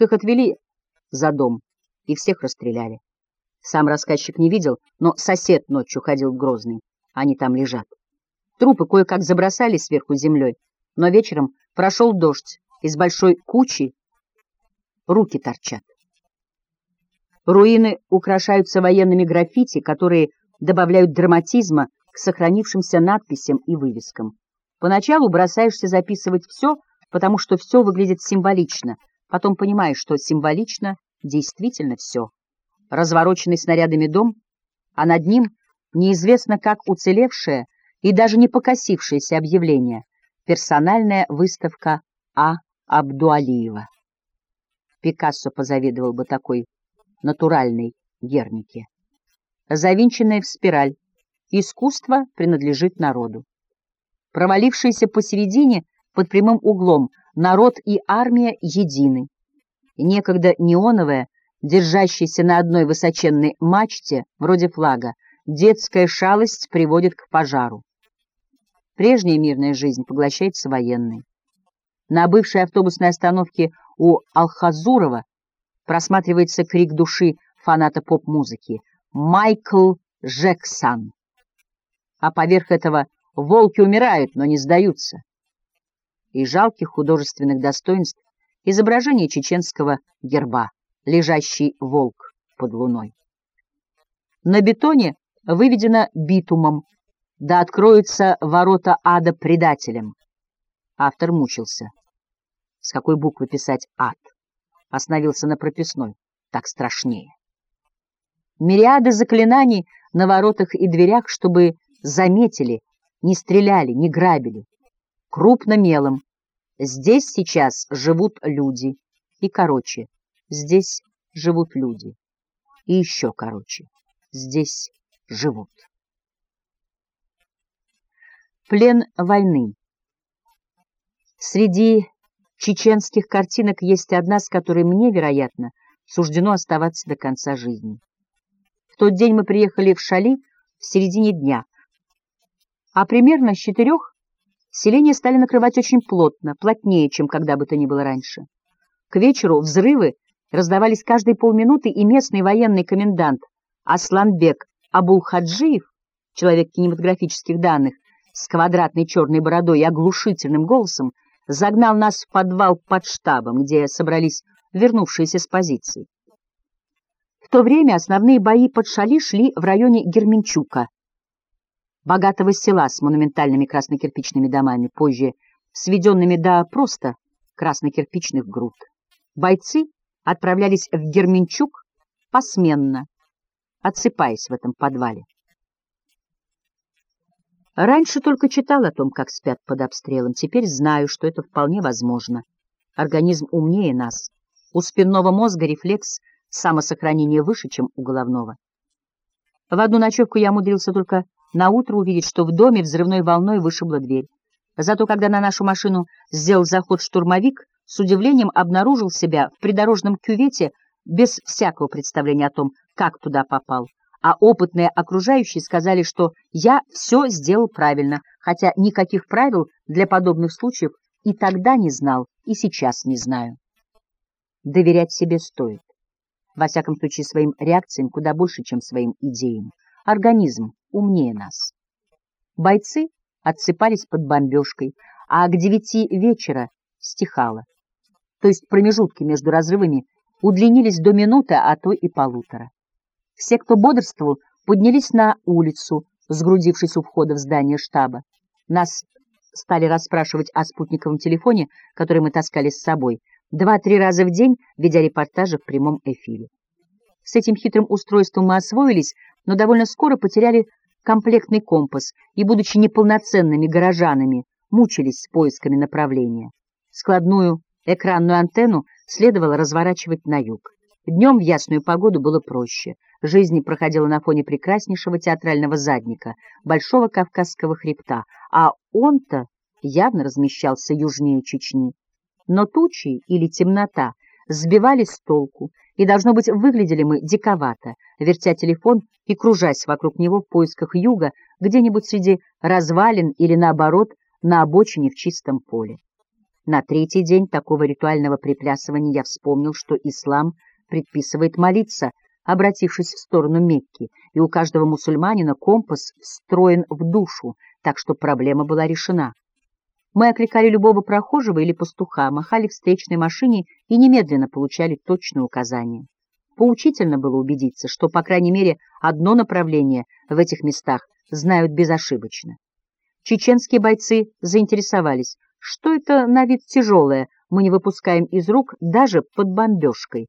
Так их отвели за дом и всех расстреляли. Сам рассказчик не видел, но сосед ночью ходил в Грозный. Они там лежат. Трупы кое-как забросали сверху землей, но вечером прошел дождь, из большой кучи руки торчат. Руины украшаются военными граффити, которые добавляют драматизма к сохранившимся надписям и вывескам. Поначалу бросаешься записывать все, потому что все выглядит символично, потом понимаешь, что символично действительно все. Развороченный снарядами дом, а над ним неизвестно как уцелевшее и даже не покосившееся объявление «Персональная выставка А. Абдуалиева». Пикассо позавидовал бы такой натуральной Гернике. Завинченная в спираль, искусство принадлежит народу. Провалившиеся посередине, под прямым углом, народ и армия едины. Некогда неоновая, держащаяся на одной высоченной мачте, вроде флага, детская шалость приводит к пожару. Прежняя мирная жизнь поглощается военной. На бывшей автобусной остановке у Алхазурова просматривается крик души фаната поп-музыки «Майкл Джексон». А поверх этого «Волки умирают, но не сдаются». И жалких художественных достоинств изображение чеченского герба, лежащий волк под луной. На бетоне выведено битумом, да откроются ворота ада предателям. Автор мучился. С какой буквы писать «ад»? остановился на прописной. Так страшнее. Мириады заклинаний на воротах и дверях, чтобы заметили, не стреляли, не грабили. Крупно мелом. Здесь сейчас живут люди. И короче, здесь живут люди. И еще короче, здесь живут. Плен войны. Среди чеченских картинок есть одна, с которой мне, вероятно, суждено оставаться до конца жизни. В тот день мы приехали в Шали в середине дня, а примерно с четырех селения стали накрывать очень плотно, плотнее, чем когда бы то ни было раньше. К вечеру взрывы раздавались каждые полминуты, и местный военный комендант Асланбек Абулхаджиев, человек кинематографических данных, с квадратной черной бородой и оглушительным голосом, загнал нас в подвал под штабом, где собрались вернувшиеся с позиций. В то время основные бои под Шали шли в районе Герменчука, богатого села с монументальными краснокирпичными домами, позже сведенными до просто краснокирпичных груд. Бойцы отправлялись в Герменчук посменно, отсыпаясь в этом подвале. Раньше только читал о том, как спят под обстрелом. Теперь знаю, что это вполне возможно. Организм умнее нас. У спинного мозга рефлекс самосохранения выше, чем у головного. В одну ночевку я умудрился только на утро увидеть, что в доме взрывной волной вышибла дверь. Зато когда на нашу машину сделал заход штурмовик, с удивлением обнаружил себя в придорожном кювете без всякого представления о том, как туда попал а опытные окружающие сказали, что я все сделал правильно, хотя никаких правил для подобных случаев и тогда не знал, и сейчас не знаю. Доверять себе стоит. Во всяком случае, своим реакциям куда больше, чем своим идеям. Организм умнее нас. Бойцы отсыпались под бомбежкой, а к девяти вечера стихало. То есть промежутки между разрывами удлинились до минуты, а то и полутора. Все, кто бодрствовал, поднялись на улицу, сгрудившись у входа в здание штаба. Нас стали расспрашивать о спутниковом телефоне, который мы таскали с собой, два-три раза в день, ведя репортажи в прямом эфире. С этим хитрым устройством мы освоились, но довольно скоро потеряли комплектный компас и, будучи неполноценными горожанами, мучились с поисками направления. Складную экранную антенну следовало разворачивать на юг. Днем в ясную погоду было проще. Жизнь проходила на фоне прекраснейшего театрального задника, большого Кавказского хребта, а он-то явно размещался южнее Чечни. Но тучи или темнота сбивали с толку, и, должно быть, выглядели мы диковато, вертя телефон и кружась вокруг него в поисках юга, где-нибудь среди развалин или, наоборот, на обочине в чистом поле. На третий день такого ритуального приплясывания я вспомнил, что ислам предписывает молиться, обратившись в сторону Мекки, и у каждого мусульманина компас встроен в душу, так что проблема была решена. Мы окликали любого прохожего или пастуха, махали встречной машине и немедленно получали точные указания. Поучительно было убедиться, что, по крайней мере, одно направление в этих местах знают безошибочно. Чеченские бойцы заинтересовались, что это на вид тяжелое, мы не выпускаем из рук даже под бомбежкой.